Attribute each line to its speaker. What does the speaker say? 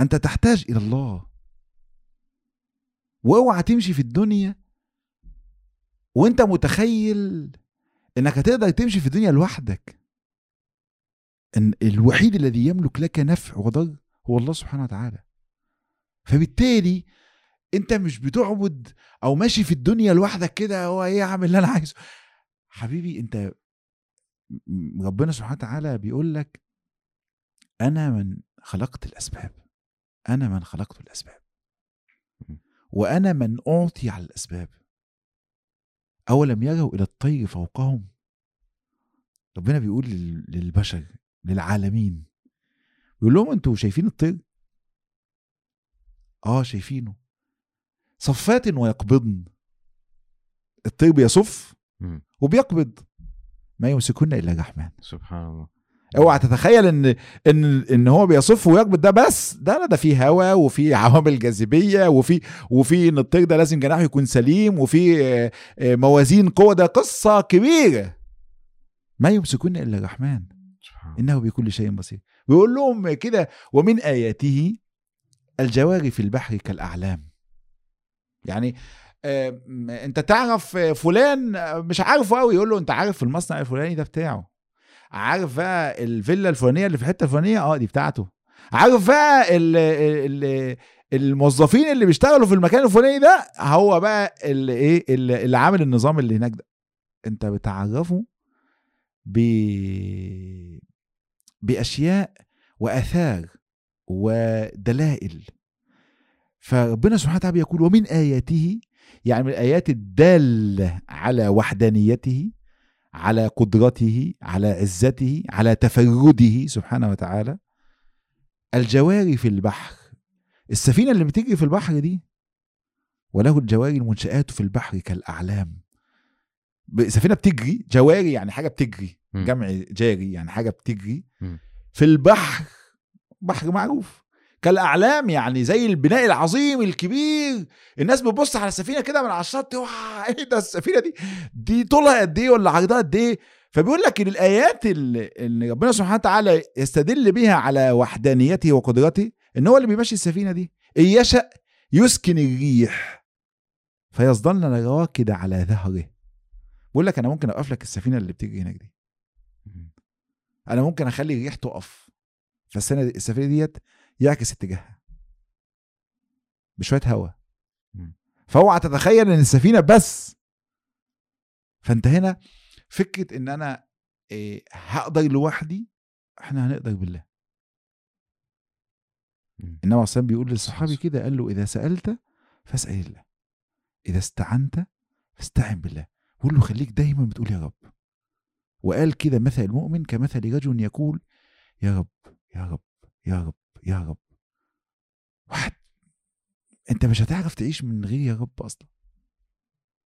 Speaker 1: أنت تحتاج إلى الله. واوعى تمشي في الدنيا وأنت متخيل إنك هتقدر تمشي في الدنيا لوحدك. إن الوحيد الذي يملك لك نفع وضر هو الله سبحانه وتعالى. فبالتالي أنت مش بتعبد أو ماشي في الدنيا لوحدك كده هو إيه اعمل اللي أنا عايزه؟ حبيبي أنت ربنا سبحانه وتعالى بيقول لك أنا من خلقت الأسباب. أنا من خلقت الأسباب. وأنا من أعطي على الأسباب. أولم يروا إلى الطير فوقهم؟ ربنا بيقول للبشر للعالمين. بيقول لهم أنتوا شايفين الطير؟ آه شايفينه. صفات ويقبضن. الطير بيصف وبيقبض. ما يمسكن إلا الرحمن
Speaker 2: سبحان الله.
Speaker 1: اوعى تتخيل ان ان ان هو بيصف ويقبض ده بس. ده لا ده في هواء وفي عوامل جاذبية وفي وفي ان الطير ده لازم جناحه يكون سليم وفي موازين قوة. ده قصة كبيرة. ما يمسكن إلا الرحمن. إنه بكل شيء بصير. بيقول لهم كده ومن آياته الجواري في البحر كالأعلام. يعني آه أنت تعرف فلان مش عارفه قوي يقول له أنت عارف المصنع الفلاني ده بتاعه. عارف بقى الفيلا الفلانية اللي في الحتة الفلانية؟ آه دي بتاعته. عارف بقى ال ال الموظفين اللي بيشتغلوا في المكان الفلاني ده؟ هو بقى اللي إيه اللي عامل النظام اللي هناك ده. أنت بتعرفه ب بأشياء وآثار ودلائل. فربنا سبحانه وتعالى يقول ومن آياته يعني من الآيات الدالة على وحدانيته على قدرته على عزته على تفرده سبحانه وتعالى. الجواري في البحر السفينة اللي بتجري في البحر دي وله الجواري المنشآت في البحر كالأعلام. سفينة بتجري جواري يعني حاجة بتجري جمع جاري يعني حاجة بتجري في البحر بحر معروف. كالأعلام يعني زي البناء العظيم الكبير. الناس بتبص على السفينة كده من على الشط إيه ده السفينة دي؟ دي طولها قد إيه ولا عرضها قد إيه؟ فبيقول لك إن الآيات اللي, ربنا سبحانه وتعالى يستدل بها على وحدانيته وقدرته إن هو اللي بيمشي السفينة دي. إن يشأ يسكن الريح فيظلن الراكد على ظهره. بيقول لك أنا ممكن أوقف لك السفينة اللي بتيجي هناك دي. أنا ممكن أخلي الريح تقف. فالسنة السفينة ديت يعكس اتجاهها. بشوية هواء فاوعى تتخيل إن السفينة بس. فأنت هنا فكرة إن أنا إيه هقدر لوحدي إحنا هنقدر بالله. إنما عصام بيقول للصحابي كده قال له إذا سألت فاسأل الله. إذا استعنت فاستعن بالله. قول له خليك دايما بتقول يا رب. وقال كده مثل المؤمن كمثل رجل يقول يا رب يا رب يا رب. يا رب. واحد انت مش هتعرف تعيش من غير يا رب أصلا.